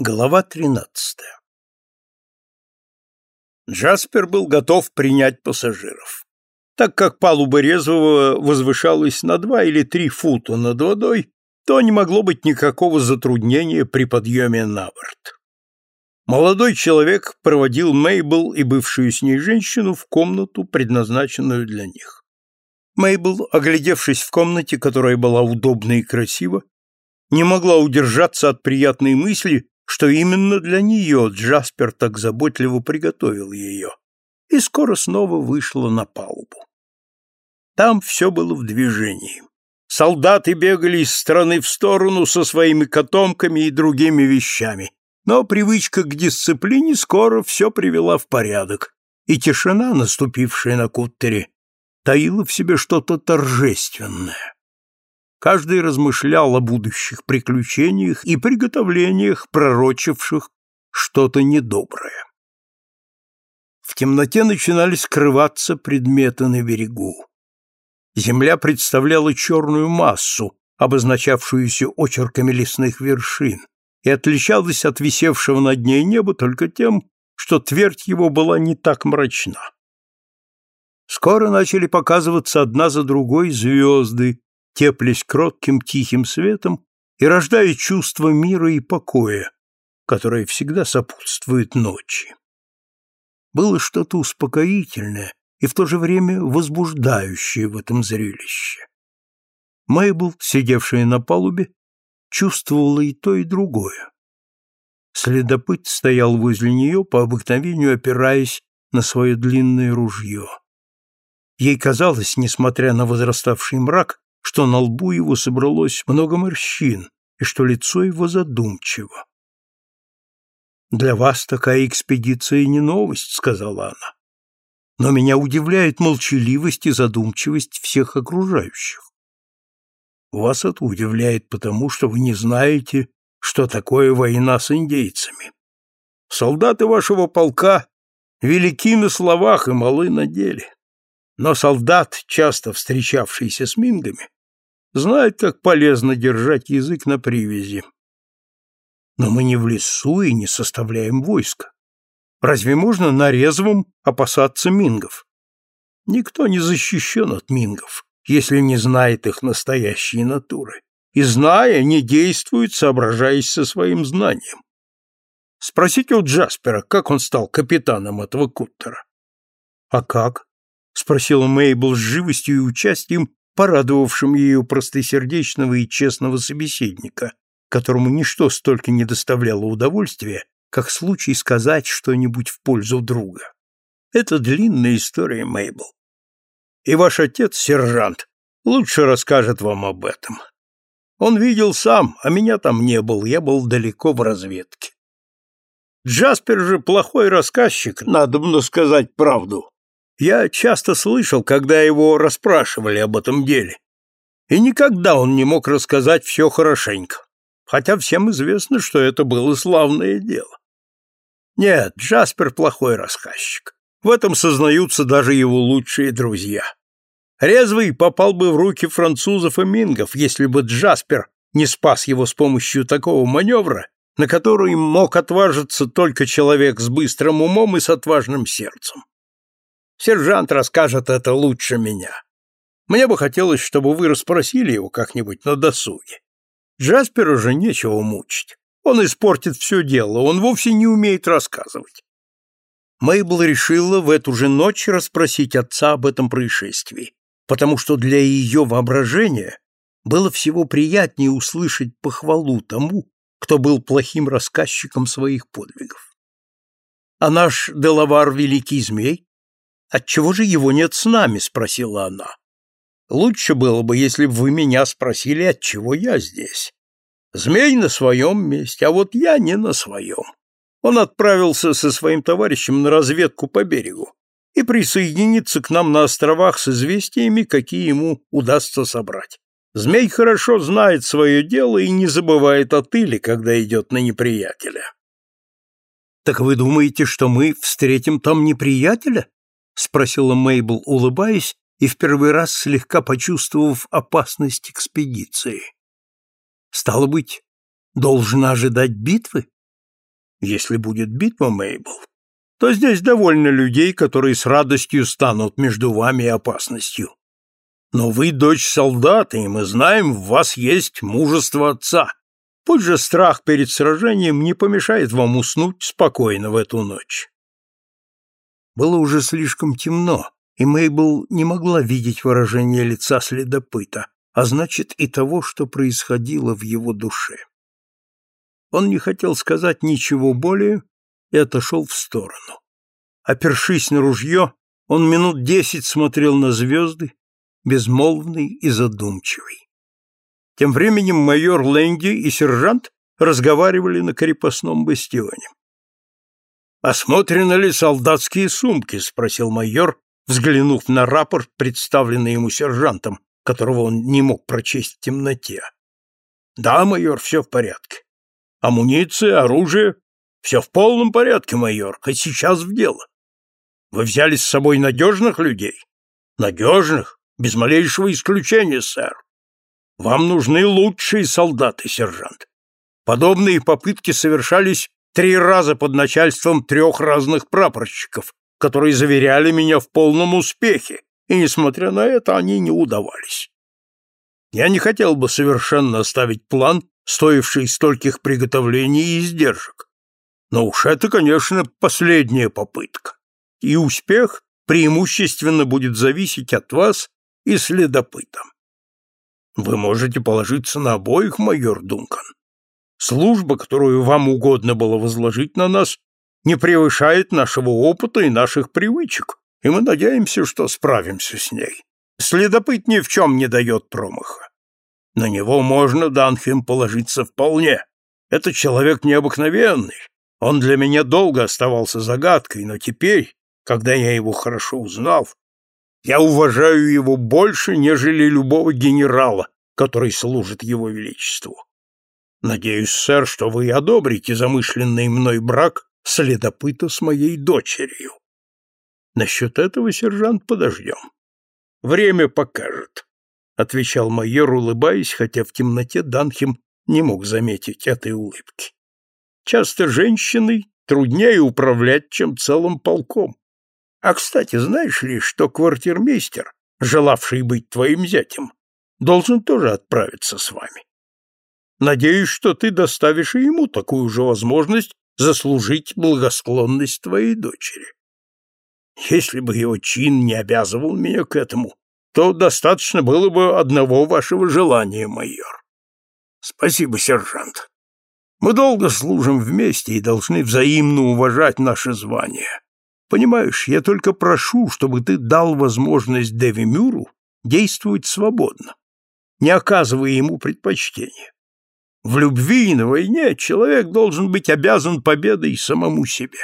Глава 13 Джаспер был готов принять пассажиров. Так как палуба резвого возвышалась на два или три фута над водой, то не могло быть никакого затруднения при подъеме на борт. Молодой человек проводил Мейбл и бывшую с ней женщину в комнату, предназначенную для них. Мейбл, оглядевшись в комнате, которая была удобна и красива, не могла удержаться от приятной мысли, что именно для нее Джаспер так заботливо приготовил ее, и скоро снова вышла на палубу. Там все было в движении. Солдаты бегали из стороны в сторону со своими котомками и другими вещами, но привычка к дисциплине скоро все привела в порядок, и тишина, наступившая на куттере, таила в себе что-то торжественное. Каждый размышлял о будущих приключениях и приготовлениях, пророчивших что-то недоброе. В темноте начинали скрываться предметы на берегу. Земля представляла черную массу, обозначавшуюся очерками лесных вершин, и отличалась от висевшего над ней неба только тем, что твердь его была не так мрачна. Скоро начали показываться одна за другой звезды, теплясь кротким тихим светом и рождая чувство мира и покоя, которое всегда сопутствует ночи. Было что-то успокоительное и в то же время возбуждающее в этом зрелище. Мейбл, сидевшая на палубе, чувствовала и то, и другое. Следопыт стоял возле нее, по обыкновению опираясь на свое длинное ружье. Ей казалось, несмотря на возраставший мрак, что на лбу его собралось много морщин и что лицо его задумчиво. «Для вас такая экспедиция не новость», — сказала она. «Но меня удивляет молчаливость и задумчивость всех окружающих. Вас это удивляет потому, что вы не знаете, что такое война с индейцами. Солдаты вашего полка велики на словах и малы на деле. Но солдат, часто встречавшийся с мингами, знает, как полезно держать язык на привязи. Но мы не в лесу и не составляем войска. Разве можно на резвом опасаться мингов? Никто не защищен от мингов, если не знает их настоящей натуры. И, зная, не действует, соображаясь со своим знанием. Спросите у Джаспера, как он стал капитаном этого куттера. — А как? — спросила Мейбл с живостью и участием, порадовавшим ее простосердечного и честного собеседника, которому ничто столько не доставляло удовольствия, как случай сказать что-нибудь в пользу друга. Это длинная история, Мейбл. И ваш отец, сержант, лучше расскажет вам об этом. Он видел сам, а меня там не был, я был далеко в разведке. Джаспер же плохой рассказчик, надо бы сказать правду. Я часто слышал, когда его расспрашивали об этом деле. И никогда он не мог рассказать все хорошенько, хотя всем известно, что это было славное дело. Нет, Джаспер плохой рассказчик. В этом сознаются даже его лучшие друзья. Резвый попал бы в руки французов и мингов, если бы Джаспер не спас его с помощью такого маневра, на который мог отважиться только человек с быстрым умом и с отважным сердцем. Сержант расскажет это лучше меня. Мне бы хотелось, чтобы вы расспросили его как-нибудь на досуге. Джасперу же нечего мучить. Он испортит все дело, он вовсе не умеет рассказывать. Мейбл решила в эту же ночь расспросить отца об этом происшествии, потому что для ее воображения было всего приятнее услышать похвалу тому, кто был плохим рассказчиком своих подвигов. А наш Делавар Великий Змей Отчего же его нет с нами? спросила она. Лучше было бы, если бы вы меня спросили, отчего я здесь. Змей на своем месте, а вот я не на своем. Он отправился со своим товарищем на разведку по берегу и присоединится к нам на островах с известиями, какие ему удастся собрать. Змей хорошо знает свое дело и не забывает о тыле, когда идет на неприятеля. Так вы думаете, что мы встретим там неприятеля? Спросила Мейбл, улыбаясь и в первый раз слегка почувствовав опасность экспедиции. Стало быть, должна ожидать битвы? Если будет битва, Мейбл, то здесь довольно людей, которые с радостью станут между вами и опасностью. Но вы дочь солдата, и мы знаем, в вас есть мужество отца. Пусть же страх перед сражением не помешает вам уснуть спокойно в эту ночь. Было уже слишком темно, и Мейбл не могла видеть выражение лица следопыта, а значит и того, что происходило в его душе. Он не хотел сказать ничего более и отошел в сторону. Опершись на ружье, он минут десять смотрел на звезды, безмолвный и задумчивый. Тем временем майор Лэнди и сержант разговаривали на крепостном бастионе. «Осмотрены ли солдатские сумки?» — спросил майор, взглянув на рапорт, представленный ему сержантом, которого он не мог прочесть в темноте. «Да, майор, все в порядке. Амуниция, оружие — все в полном порядке, майор, хоть сейчас в дело. Вы взяли с собой надежных людей? Надежных, без малейшего исключения, сэр. Вам нужны лучшие солдаты, сержант. Подобные попытки совершались три раза под начальством трех разных прапорщиков, которые заверяли меня в полном успехе, и, несмотря на это, они не удавались. Я не хотел бы совершенно оставить план, стоивший стольких приготовлений и издержек. Но уж это, конечно, последняя попытка. И успех преимущественно будет зависеть от вас и следопыта. Вы можете положиться на обоих, майор Дункан. Служба, которую вам угодно было возложить на нас, не превышает нашего опыта и наших привычек, и мы надеемся, что справимся с ней. Следопыт ни в чем не дает промаха. На него можно, Данхем, положиться вполне. Это человек необыкновенный. Он для меня долго оставался загадкой, но теперь, когда я его хорошо узнал, я уважаю его больше, нежели любого генерала, который служит его величеству. Надеюсь, сэр, что вы одобрите замышленный мной брак следопыта с моей дочерью. Насчет этого, сержант, подождем. Время покажет, — отвечал майор, улыбаясь, хотя в темноте Данхем не мог заметить этой улыбки. Часто женщиной труднее управлять, чем целым полком. А, кстати, знаешь ли, что квартирмейстер, желавший быть твоим зятем, должен тоже отправиться с вами? Надеюсь, что ты доставишь ему такую же возможность заслужить благосклонность твоей дочери. Если бы его чин не обязывал меня к этому, то достаточно было бы одного вашего желания, майор. Спасибо, сержант. Мы долго служим вместе и должны взаимно уважать наше звание. Понимаешь, я только прошу, чтобы ты дал возможность Деви Мюру действовать свободно, не оказывая ему предпочтения. В любви и на войне человек должен быть обязан победой самому себе.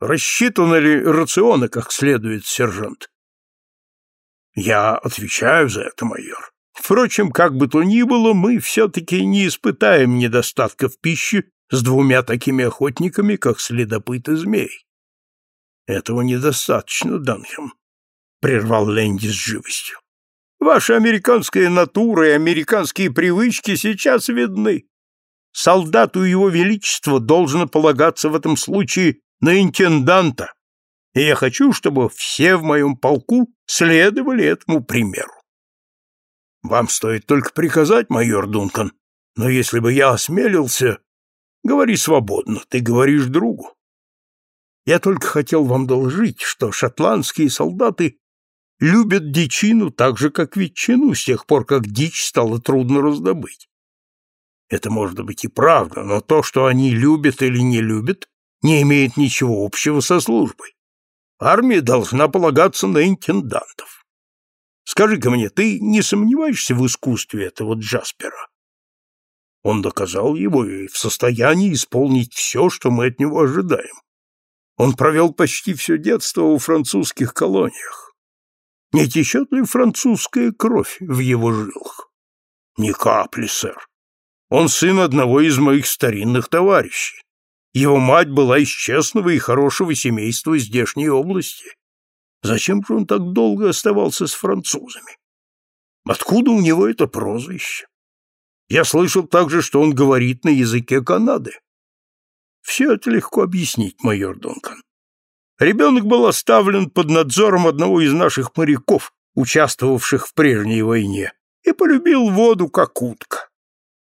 Рассчитаны ли рационы как следует, сержант? Я отвечаю за это, майор. Впрочем, как бы то ни было, мы все-таки не испытаем недостатка в пище с двумя такими охотниками, как следопыт и змей. Этого недостаточно, Данхем, — прервал Ленди с живостью. Ваша американская натура и американские привычки сейчас видны. Солдату его величества должно полагаться в этом случае на интенданта, и я хочу, чтобы все в моем полку следовали этому примеру. Вам стоит только приказать, майор Дункан, но если бы я осмелился... Говори свободно, ты говоришь другу. Я только хотел вам доложить, что шотландские солдаты любят дичину так же, как ветчину, с тех пор, как дичь стало трудно раздобыть. Это может быть и правда, но то, что они любят или не любят, не имеет ничего общего со службой. Армия должна полагаться на интендантов. Скажи-ка мне, ты не сомневаешься в искусстве этого Джаспера? Он доказал его и в состоянии исполнить все, что мы от него ожидаем. Он провел почти все детство у французских колониях. Не течет ли французская кровь в его жилах? Ни капли, сэр. Он сын одного из моих старинных товарищей. Его мать была из честного и хорошего семейства здешней области. Зачем же он так долго оставался с французами? Откуда у него это прозвище? Я слышал также, что он говорит на языке Канады. Все это легко объяснить, майор Дункан. Ребенок был оставлен под надзором одного из наших моряков, участвовавших в прежней войне, и полюбил воду как утка.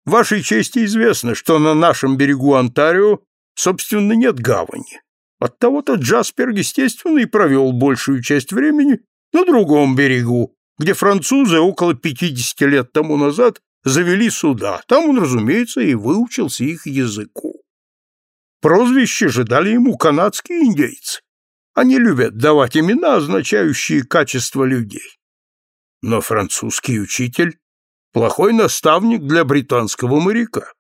Вашей чести известно, что на нашем берегу Онтарио, собственно, нет гавани. Оттого-то Джаспер, естественно, и провел большую часть времени на другом берегу, где французы около 50 лет тому назад завели суда. Там он, разумеется, и выучился их языку. Прозвище же дали ему канадские индейцы. Они любят давать имена, означающие качество людей. Но французский учитель — плохой наставник для британского моряка.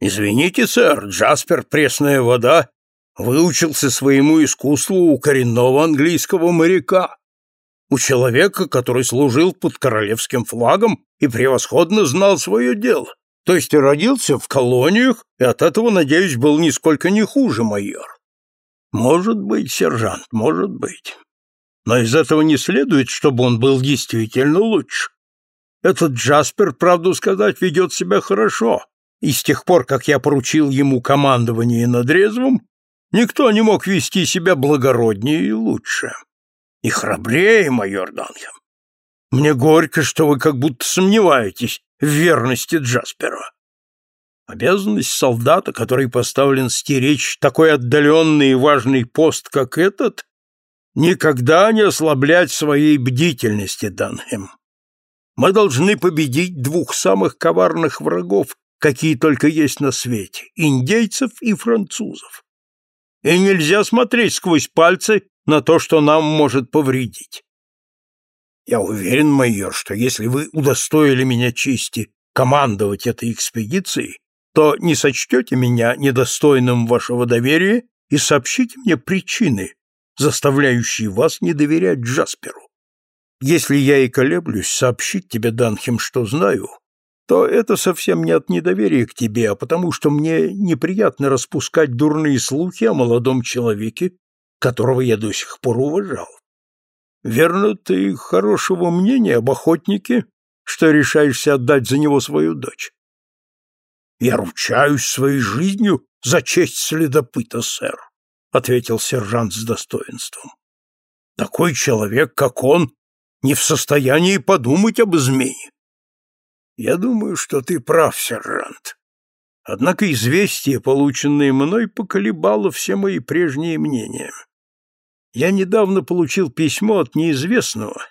Извините, сэр, Джаспер Пресная вода выучился своему искусству у коренного английского моряка, у человека, который служил под королевским флагом и превосходно знал свое дело, то есть родился в колониях и от этого, надеюсь, был нисколько не хуже майор. Может быть, сержант, может быть. Но из этого не следует, чтобы он был действительно лучше. Этот Джаспер, правду сказать, ведет себя хорошо, и с тех пор, как я поручил ему командование над резвом, никто не мог вести себя благороднее и лучше. И храбрее, майор Данхем. Мне горько, что вы как будто сомневаетесь в верности Джаспера. Обязанность солдата, который поставлен стеречь такой отдаленный и важный пост, как этот, никогда не ослаблять своей бдительности, Данхэм. Мы должны победить двух самых коварных врагов, какие только есть на свете — индейцев и французов. И нельзя смотреть сквозь пальцы на то, что нам может повредить. Я уверен, майор, что если вы удостоили меня чести командовать этой экспедицией, то не сочтете меня недостойным вашего доверия и сообщите мне причины, заставляющие вас не доверять Джасперу. Если я и колеблюсь сообщить тебе, Данхем, что знаю, то это совсем не от недоверия к тебе, а потому что мне неприятно распускать дурные слухи о молодом человеке, которого я до сих пор уважал. Верно, ты хорошего мнения об охотнике, что решаешься отдать за него свою дочь? Я ручаюсь своей жизнью за честь следопыта, сэр, ответил сержант с достоинством. Такой человек, как он, не в состоянии подумать об измене. Я думаю, что ты прав, сержант. Однако известие, полученное мной, поколебало все мои прежние мнения. Я недавно получил письмо от неизвестного,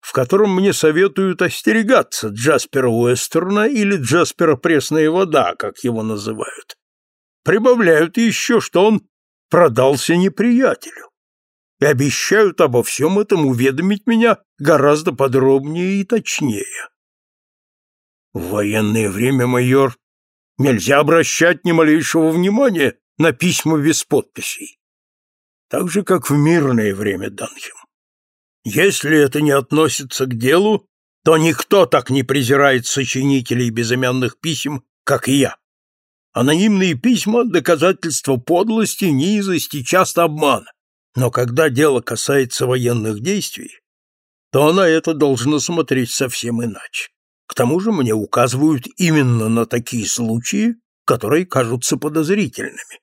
в котором мне советуют остерегаться Джаспера Уэстерна или Джаспера Пресная вода, как его называют. Прибавляют еще, что он продался неприятелю. И обещают обо всем этом уведомить меня гораздо подробнее и точнее. В военное время, майор, нельзя обращать ни малейшего внимания на письма без подписей. Так же, как в мирное время, Данхем. Если это не относится к делу, то никто так не презирает сочинителей безымянных писем, как я. Анонимные письма — доказательство подлости, низости, часто обмана. Но когда дело касается военных действий, то на это должно смотреть совсем иначе. К тому же мне указывают именно на такие случаи, которые кажутся подозрительными.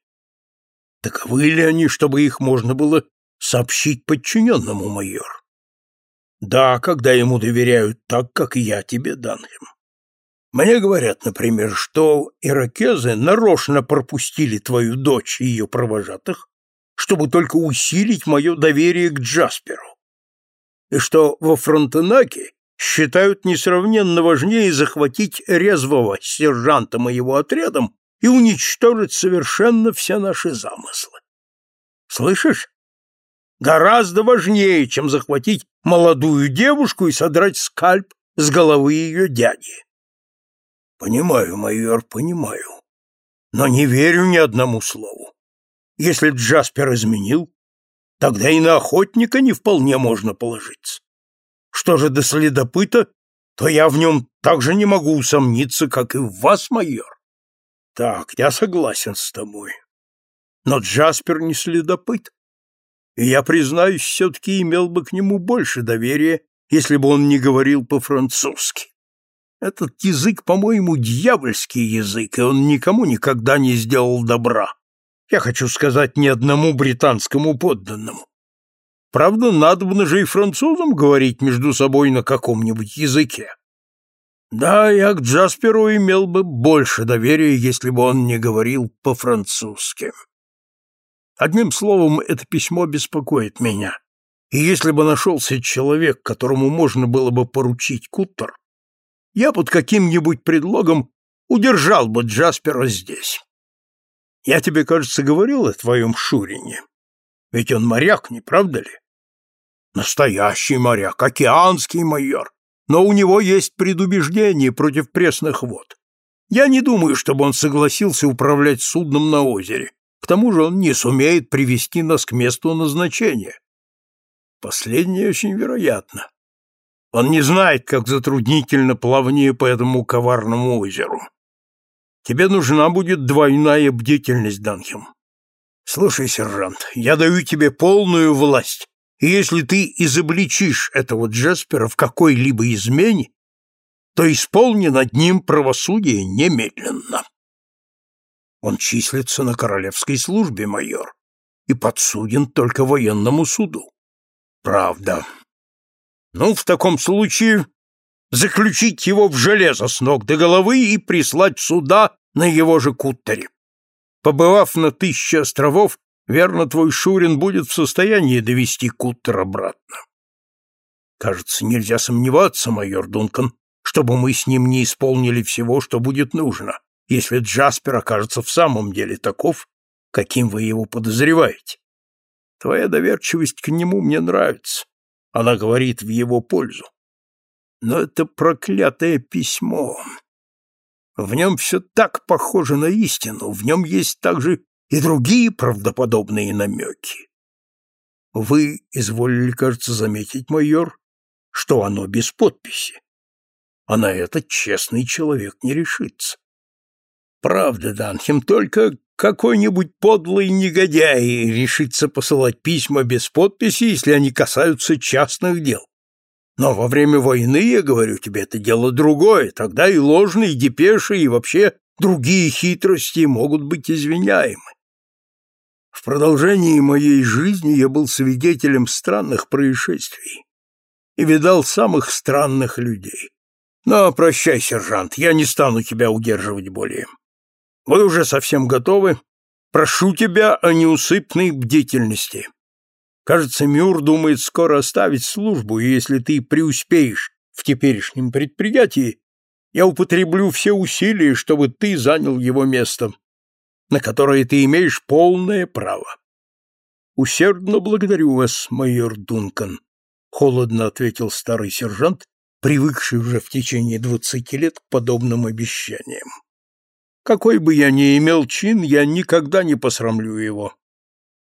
Таковы ли они, чтобы их можно было сообщить подчиненному, майор? Да, когда ему доверяют так, как я тебе, Данхем. Мне говорят, например, что иракезы нарочно пропустили твою дочь и ее провожатых, чтобы только усилить мое доверие к Джасперу. И что во Фронтенаке считают несравненно важнее захватить резвого сержанта моего отрядом и уничтожить совершенно все наши замыслы. Слышишь? Гораздо важнее, чем захватить молодую девушку и содрать скальп с головы ее дяди. Понимаю, майор, понимаю. Но не верю ни одному слову. Если Джаспер изменил, тогда и на охотника не вполне можно положиться. Что же до следопыта, то я в нем так же не могу усомниться, как и в вас, майор. Так, я согласен с тобой. Но Джаспер не следопыт и я, признаюсь, все-таки имел бы к нему больше доверия, если бы он не говорил по-французски. Этот язык, по-моему, дьявольский язык, и он никому никогда не сделал добра. Я хочу сказать, ни одному британскому подданному. Правда, надо же и французам говорить между собой на каком-нибудь языке. Да, я к Джасперу имел бы больше доверия, если бы он не говорил по-французски. Одним словом, это письмо беспокоит меня. И если бы нашелся человек, которому можно было бы поручить Куттер, я под каким-нибудь предлогом удержал бы Джаспера здесь. Я тебе, кажется, говорил о твоем Шурине. Ведь он моряк, не правда ли? Настоящий моряк, океанский майор. Но у него есть предубеждение против пресных вод. Я не думаю, чтобы он согласился управлять судном на озере. К тому же он не сумеет привести нас к месту назначения. Последнее очень вероятно. Он не знает, как затруднительно плавание по этому коварному озеру. Тебе нужна будет двойная бдительность, Данхем. Слушай, сержант, я даю тебе полную власть, и если ты изобличишь этого Джеспера в какой-либо измене, то исполни над ним правосудие немедленно. Он числится на королевской службе, майор, и подсуден только военному суду. Правда. Ну, в таком случае заключить его в железо с ног до головы и прислать суда на его же куттере. Побывав на тысяче островов, верно, твой Шурин будет в состоянии довести куттер обратно. Кажется, нельзя сомневаться, майор Дункан, чтобы мы с ним не исполнили всего, что будет нужно если Джаспер окажется в самом деле таков, каким вы его подозреваете. Твоя доверчивость к нему мне нравится. Она говорит в его пользу. Но это проклятое письмо. В нем все так похоже на истину, в нем есть также и другие правдоподобные намеки. Вы изволили, кажется, заметить, майор, что оно без подписи. А на это честный человек не решится. Правда, Данхем, только какой-нибудь подлый негодяй решится посылать письма без подписи, если они касаются частных дел. Но во время войны, я говорю тебе, это дело другое, тогда и ложные депеши, и вообще другие хитрости могут быть извиняемы. В продолжении моей жизни я был свидетелем странных происшествий и видал самых странных людей. Но прощай, сержант, я не стану тебя удерживать более. Вы уже совсем готовы? Прошу тебя о неусыпной бдительности. Кажется, Мюр думает скоро оставить службу, и если ты преуспеешь в теперешнем предприятии, я употреблю все усилия, чтобы ты занял его место, на которое ты имеешь полное право. Усердно благодарю вас, майор Дункан, холодно ответил старый сержант, привыкший уже в течение двадцати лет к подобным обещаниям. Какой бы я ни имел чин, я никогда не посрамлю его.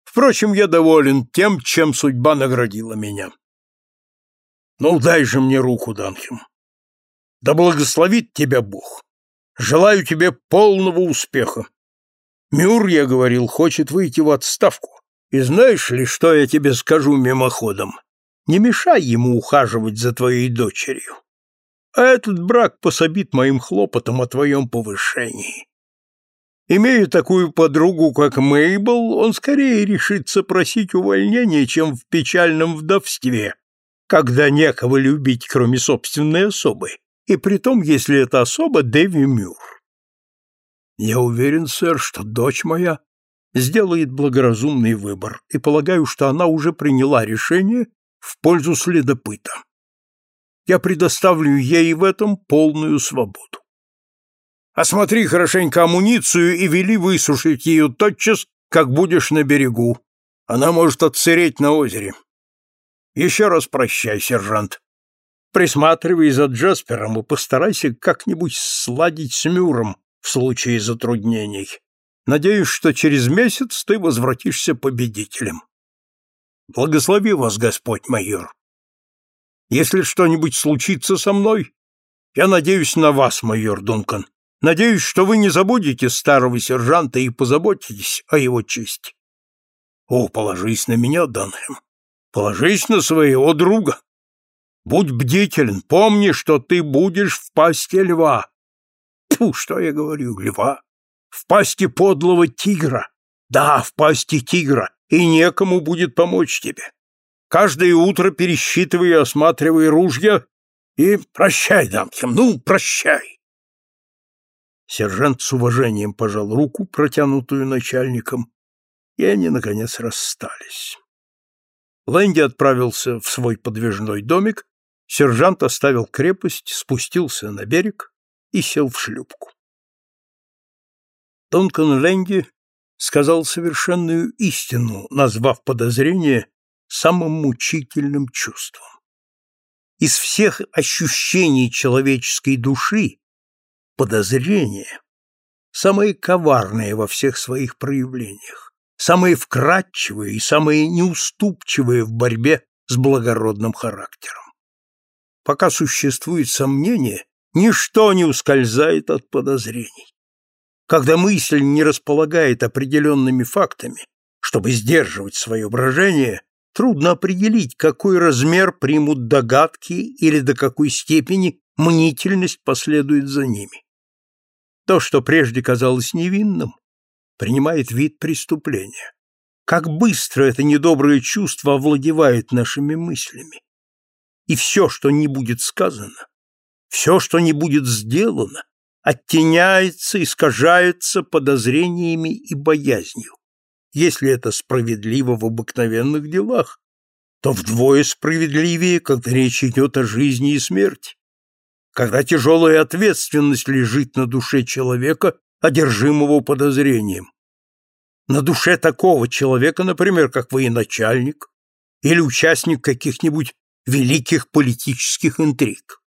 Впрочем, я доволен тем, чем судьба наградила меня. Ну, дай же мне руку, Данхем. Да благословит тебя Бог. Желаю тебе полного успеха. Мюр, я говорил, хочет выйти в отставку. И знаешь ли, что я тебе скажу мимоходом? Не мешай ему ухаживать за твоей дочерью. А этот брак пособит моим хлопотам о твоем повышении. Имея такую подругу, как Мейбл, он скорее решится просить увольнения, чем в печальном вдовстве, когда некого любить, кроме собственной особы, и притом, если это особа Дэви Мюр. Я уверен, сэр, что дочь моя сделает благоразумный выбор, и полагаю, что она уже приняла решение в пользу следопыта. Я предоставлю ей в этом полную свободу. Осмотри хорошенько амуницию и вели высушить ее тотчас, как будешь на берегу. Она может отсыреть на озере. Еще раз прощай, сержант. Присматривай за Джаспером и постарайся как-нибудь сладить с Мюром в случае затруднений. Надеюсь, что через месяц ты возвратишься победителем. Благослови вас, Господь майор. Если что-нибудь случится со мной, я надеюсь на вас, майор Дункан. Надеюсь, что вы не забудете старого сержанта и позаботитесь о его чести. О, положись на меня, Данхэм. Положись на своего друга. Будь бдителен, помни, что ты будешь в пасти льва. Фу, что я говорю, льва? В пасти подлого тигра, Да, в пасти тигра, и некому будет помочь тебе. Каждое утро пересчитывай и осматривай ружья, и прощай, Данкем, ну, прощай. Сержант с уважением пожал руку, протянутую начальником, и они, наконец, расстались. Лэнди отправился в свой подвижной домик, сержант оставил крепость, спустился на берег и сел в шлюпку. Донкан Лэнди сказал совершенную истину, назвав подозрение самым мучительным чувством. Из всех ощущений человеческой души подозрение самое коварное во всех своих проявлениях, самое вкрадчивое и самое неуступчивое в борьбе с благородным характером. Пока существует сомнение, ничто не ускользает от подозрений. Когда мысль не располагает определенными фактами, чтобы сдерживать свое брожение, трудно определить, какой размер примут догадки или до какой степени мнительность последует за ними. То, что прежде казалось невинным, принимает вид преступления. Как быстро это недоброе чувство овладевает нашими мыслями. И все, что не будет сказано, все, что не будет сделано, оттеняется, искажается подозрениями и боязнью. Если это справедливо в обыкновенных делах, то вдвое справедливее, когда речь идет о жизни и смерти. Когда тяжелая ответственность лежит на душе человека, одержимого подозрением. На душе такого человека, например, как военачальник или участник каких-нибудь великих политических интриг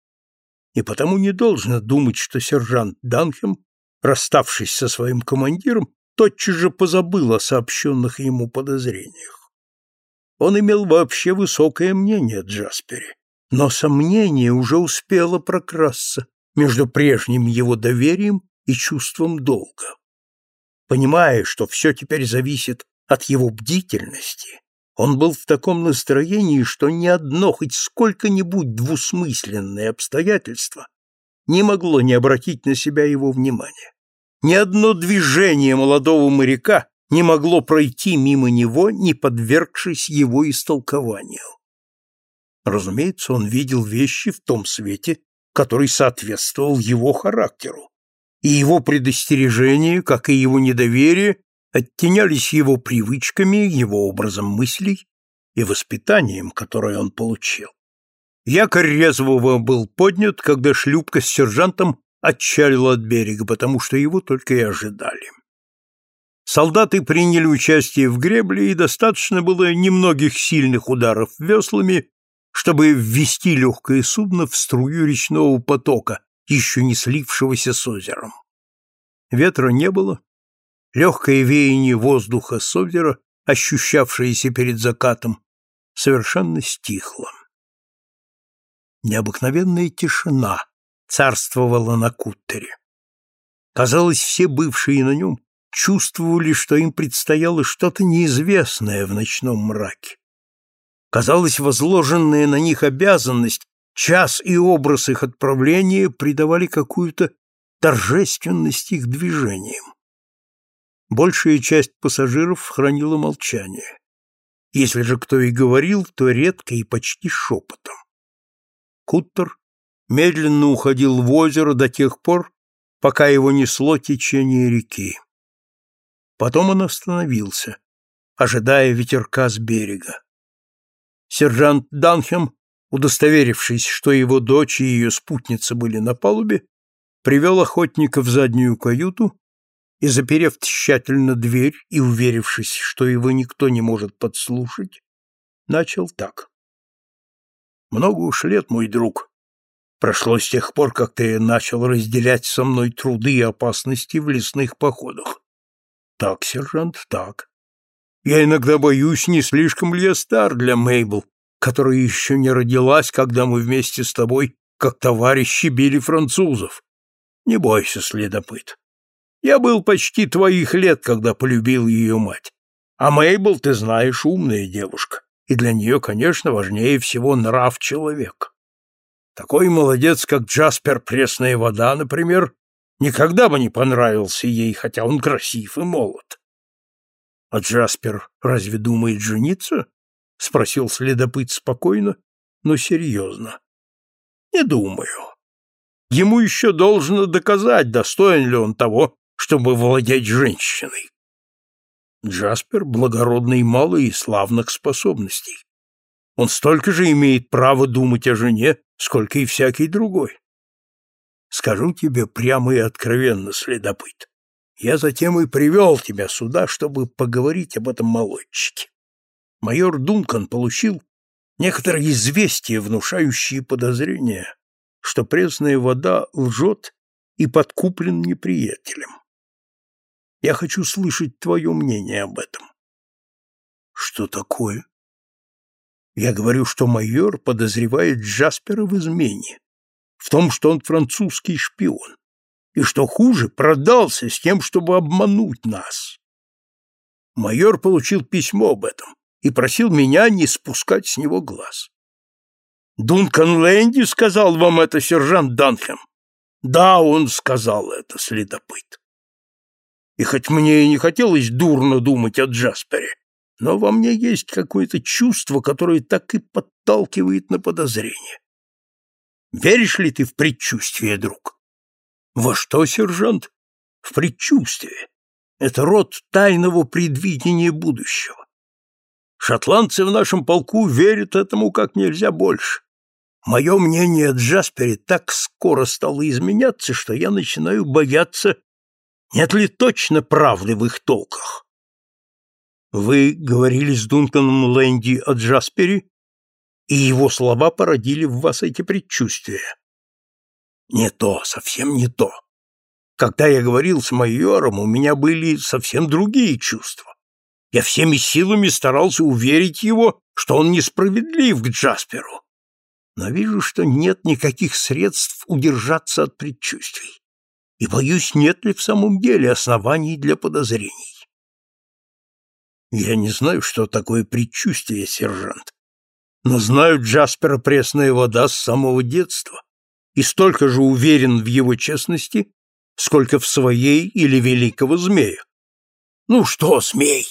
и потому не должно думать, что сержант Данхем, расставшись со своим командиром, тотчас же позабыл о сообщенных ему подозрениях. Он имел вообще высокое мнение о Джаспере, но сомнение уже успело прокрасться между прежним его доверием и чувством долга. Понимая, что все теперь зависит от его бдительности, он был в таком настроении, что ни одно хоть сколько-нибудь двусмысленное обстоятельство не могло не обратить на себя его внимание. Ни одно движение молодого моряка не могло пройти мимо него, не подвергшись его истолкованию. Разумеется, он видел вещи в том свете, который соответствовал его характеру, и его предостережение, как и его недоверие, оттенялись его привычками, его образом мыслей и воспитанием, которое он получил. Якорь резвого был поднят, когда шлюпка с сержантом отчалила от берега, потому что его только и ожидали. Солдаты приняли участие в гребле, и достаточно было немногих сильных ударов веслами, чтобы ввести легкое судно в струю речного потока, еще не слившегося с озером. Ветра не было, Легкое веяние воздуха с озера, ощущавшееся перед закатом, совершенно стихло. Необыкновенная тишина царствовала на куттере. Казалось, все бывшие на нем чувствовали, что им предстояло что-то неизвестное в ночном мраке. Казалось, возложенная на них обязанность, час и образ их отправления придавали какую-то торжественность их движениям. Большая часть пассажиров хранила молчание. Если же кто и говорил, то редко и почти шепотом. Куттер медленно уходил в озеро до тех пор, пока его несло течение реки. Потом он остановился, ожидая ветерка с берега. Сержант Данхем, удостоверившись, что его дочь и ее спутница были на палубе, привел охотника в заднюю каюту и, заперев тщательно дверь и уверившись, что его никто не может подслушать, начал так. «Много уж лет, мой друг. Прошло с тех пор, как ты начал разделять со мной труды и опасности в лесных походах. Так, сержант, так. Я иногда боюсь, не слишком ли я стар для Мейбл, которая еще не родилась, когда мы вместе с тобой, как товарищи, били французов. Не бойся, следопыт. Я был почти твоих лет, когда полюбил ее мать. А Мейбл, ты знаешь, умная девушка, и для нее, конечно, важнее всего нрав человека. Такой молодец, как Джаспер Пресная вода, например, никогда бы не понравился ей, хотя он красив и молод. А Джаспер разве думает жениться? спросил следопыт спокойно, но серьезно. Не думаю. Ему еще должно доказать, достоин ли он того, чтобы владеть женщиной. Джаспер благородный малый и славных способностей. Он столько же имеет право думать о жене, сколько и всякий другой. Скажу тебе прямо и откровенно, следопыт. Я затем и привел тебя сюда, чтобы поговорить об этом молодчике. Майор Дункан получил некоторые известия, внушающие подозрения, что пресная вода лжет и подкуплен неприятелем. Я хочу слышать твое мнение об этом. Что такое? Я говорю, что майор подозревает Джаспера в измене, в том, что он французский шпион, и, что хуже, продался с тем, чтобы обмануть нас. Майор получил письмо об этом и просил меня не спускать с него глаз. Дункан Лэнди сказал вам это, сержант Данхэм? Да, он сказал это, следопыт. И хоть мне и не хотелось дурно думать о Джаспере, но во мне есть какое-то чувство, которое так и подталкивает на подозрение. Веришь ли ты в предчувствие, друг? Во что, сержант? В предчувствие. Это род тайного предвидения будущего. Шотландцы в нашем полку верят этому как нельзя больше. Мое мнение о Джаспере так скоро стало изменяться, что я начинаю бояться, нет ли точно правды в их толках. Вы говорили с Дунканом Лэнди о Джаспере, и его слова породили в вас эти предчувствия. Не то, совсем не то. Когда я говорил с майором, у меня были совсем другие чувства. Я всеми силами старался уверить его, что он несправедлив к Джасперу. Но вижу, что нет никаких средств удержаться от предчувствий. И боюсь, нет ли в самом деле оснований для подозрений. Я не знаю, что такое предчувствие, сержант. Но знаю Джаспера пресная вода с самого детства и столько же уверен в его честности, сколько в своей или великого змея. Ну что, змей?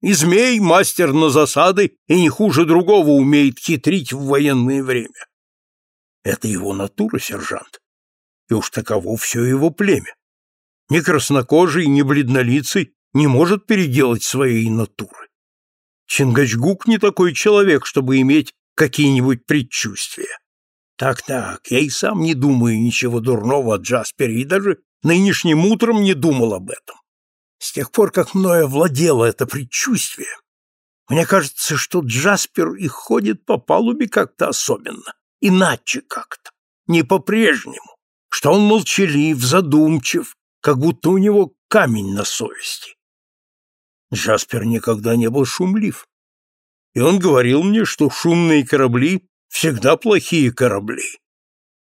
И змей мастер на засады и не хуже другого умеет хитрить в военное время. Это его натура, сержант. И уж таково все его племя. Ни краснокожий, ни бледнолицый не может переделать своей натуры. Чингачгук не такой человек, чтобы иметь какие-нибудь предчувствия. Так-так, я и сам не думаю ничего дурного о Джаспере, и даже нынешним утром не думал об этом. С тех пор, как мною владело это предчувствие, мне кажется, что Джаспер и ходит по палубе как-то особенно, иначе как-то, не по-прежнему, что он молчалив, задумчив, как будто у него камень на совести. Джаспер никогда не был шумлив. И он говорил мне, что шумные корабли всегда плохие корабли.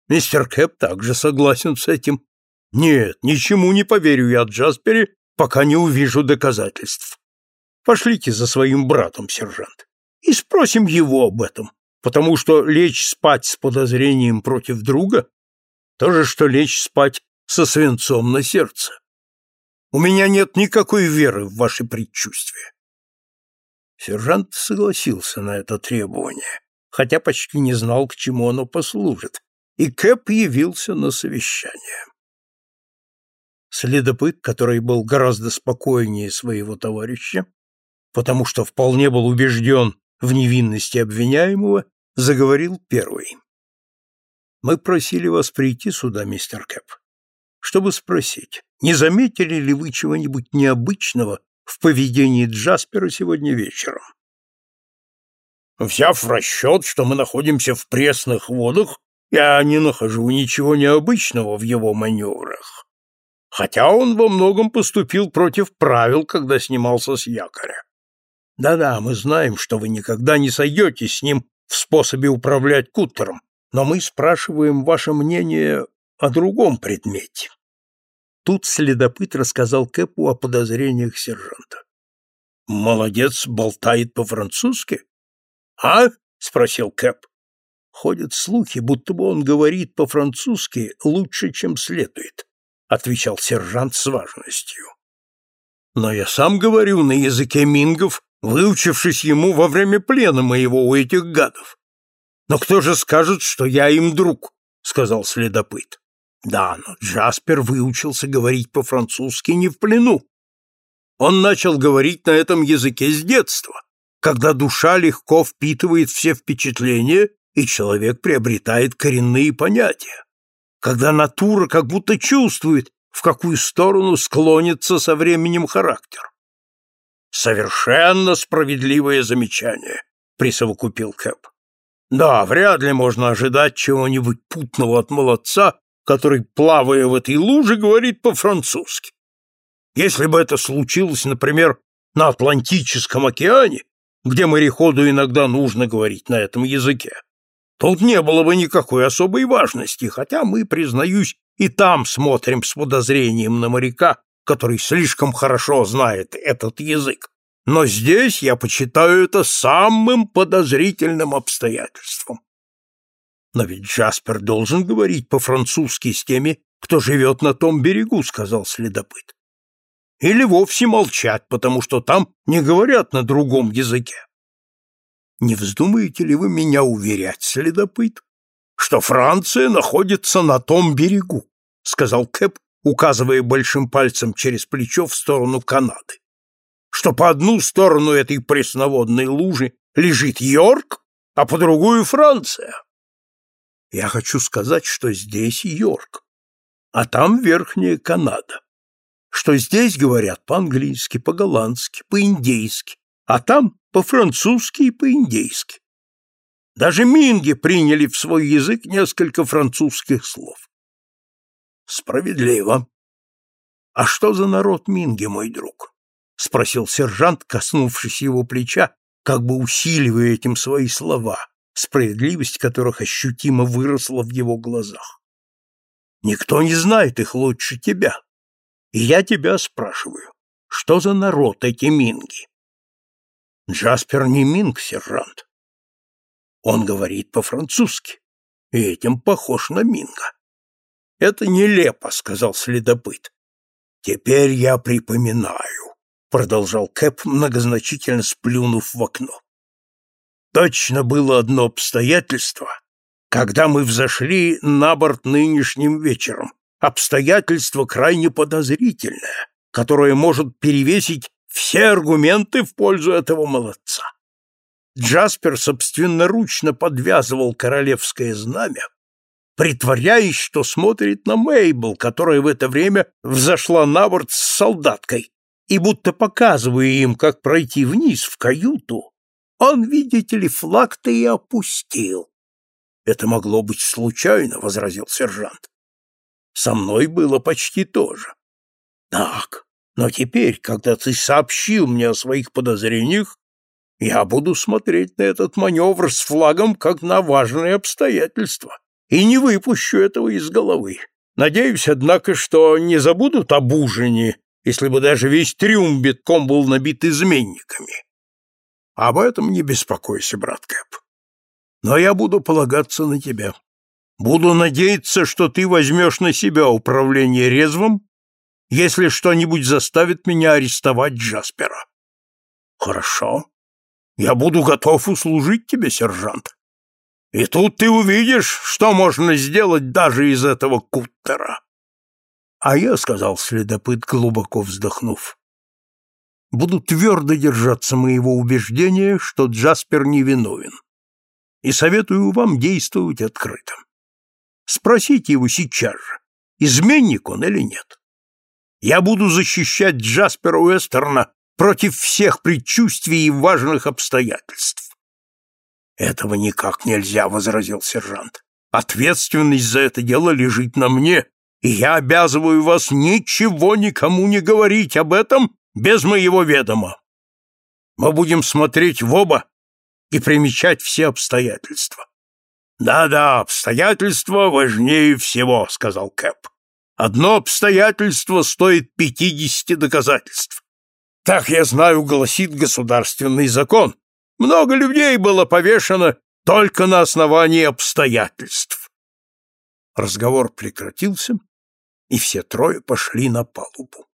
Мистер Кэп также согласен с этим. Нет, ничему не поверю я Джаспере, пока не увижу доказательств. Пошлите за своим братом, сержант, и спросим его об этом, потому что лечь спать с подозрением против друга — то же, что лечь спать со свинцом на сердце. У меня нет никакой веры в ваши предчувствия. Сержант согласился на это требование, хотя почти не знал, к чему оно послужит, и Кэп явился на совещание. Следопыт, который был гораздо спокойнее своего товарища, потому что вполне был убежден в невинности обвиняемого, заговорил первый. «Мы просили вас прийти сюда, мистер Кэп, чтобы спросить, не заметили ли вы чего-нибудь необычного в поведении Джаспера сегодня вечером? Взяв в расчет, что мы находимся в пресных водах, я не нахожу ничего необычного в его маневрах. Хотя он во многом поступил против правил, когда снимался с якоря. Да-да, мы знаем, что вы никогда не сойдетесь с ним в способе управлять кутером, но мы спрашиваем ваше мнение о другом предмете. Тут следопыт рассказал Кэпу о подозрениях сержанта. «Молодец, болтает по-французски?» «А?» — спросил Кэп. «Ходят слухи, будто бы он говорит по-французски лучше, чем следует», — отвечал сержант с важностью. Но я сам говорю на языке мингов, выучившись ему во время плена моего у этих гадов. Но кто же скажет, что я им друг? сказал следопыт. Да, но Джаспер выучился говорить по-французски не в плену. Он начал говорить на этом языке с детства, когда душа легко впитывает все впечатления, и человек приобретает коренные понятия, когда натура как будто чувствует, в какую сторону склонится со временем характер. Совершенно справедливое замечание, присовокупил Кэп. Да, вряд ли можно ожидать чего-нибудь путного от молодца, который, плавая в этой луже, говорит по-французски. Если бы это случилось, например, на Атлантическом океане, где мореходу иногда нужно говорить на этом языке, тут не было бы никакой особой важности, хотя мы, признаюсь, и там смотрим с подозрением на моряка, который слишком хорошо знает этот язык. Но здесь я почитаю это самым подозрительным обстоятельством. Но ведь Джаспер должен говорить по-французски с теми, кто живет на том берегу, сказал следопыт. Или вовсе молчать, потому что там не говорят на другом языке. Не вздумаете ли вы меня уверять, следопыт, что Франция находится на том берегу, сказал Кэп, указывая большим пальцем через плечо в сторону Канады что по одну сторону этой пресноводной лужи лежит Йорк, а по другую Франция. Я хочу сказать, что здесь Йорк, а там Верхняя Канада. Что здесь говорят по-английски, по-голландски, по-индейски, а там по-французски и по-индейски. Даже минги приняли в свой язык несколько французских слов. Справедливо. А что за народ минги, мой друг? — спросил сержант, коснувшись его плеча, как бы усиливая этим свои слова, справедливость которых ощутимо выросла в его глазах. «Никто не знает их лучше тебя. И я тебя спрашиваю, что за народ эти минги?» «Джаспер не минг, сержант. Он говорит по-французски, и этим похож на минга». «Это нелепо», — сказал следопыт. «Теперь я припоминаю продолжал Кэп, многозначительно сплюнув в окно. Точно было одно обстоятельство, когда мы взошли на борт нынешним вечером. Обстоятельство крайне подозрительное, которое может перевесить все аргументы в пользу этого молодца. Джаспер собственноручно подвязывал королевское знамя, притворяясь, что смотрит на Мейбл, которая в это время взошла на борт с солдаткой, и будто показывая им, как пройти вниз в каюту, он, видите ли, флаг-то и опустил. Это могло быть случайно, возразил сержант. Со мной было почти то же. Так, но теперь, когда ты сообщил мне о своих подозрениях, я буду смотреть на этот маневр с флагом как на важное обстоятельство и не выпущу этого из головы. Надеюсь, однако, что не забудут об ужине если бы даже весь трюм битком был набит изменниками. Об этом не беспокойся, брат Кэп. Но я буду полагаться на тебя. Буду надеяться, что ты возьмешь на себя управление резвом, если что-нибудь заставит меня арестовать Джаспера. Хорошо. Я буду готов услужить тебе, сержант. И тут ты увидишь, что можно сделать даже из этого куттера. А я, — сказал следопыт, глубоко вздохнув, — буду твердо держаться моего убеждения, что Джаспер невиновен, и советую вам действовать открыто. Спросите его сейчас же, изменник он или нет. Я буду защищать Джаспера Уэстерна против всех предчувствий и важных обстоятельств. Этого никак нельзя, — возразил сержант. Ответственность за это дело лежит на мне, и я обязываю вас ничего никому не говорить об этом без моего ведома. Мы будем смотреть в оба и примечать все обстоятельства. Да-да, обстоятельства важнее всего, сказал Кэп. Одно обстоятельство стоит пятидесяти доказательств. Так я знаю, гласит государственный закон. Много людей было повешено только на основании обстоятельств. Разговор прекратился, и все трое пошли на палубу.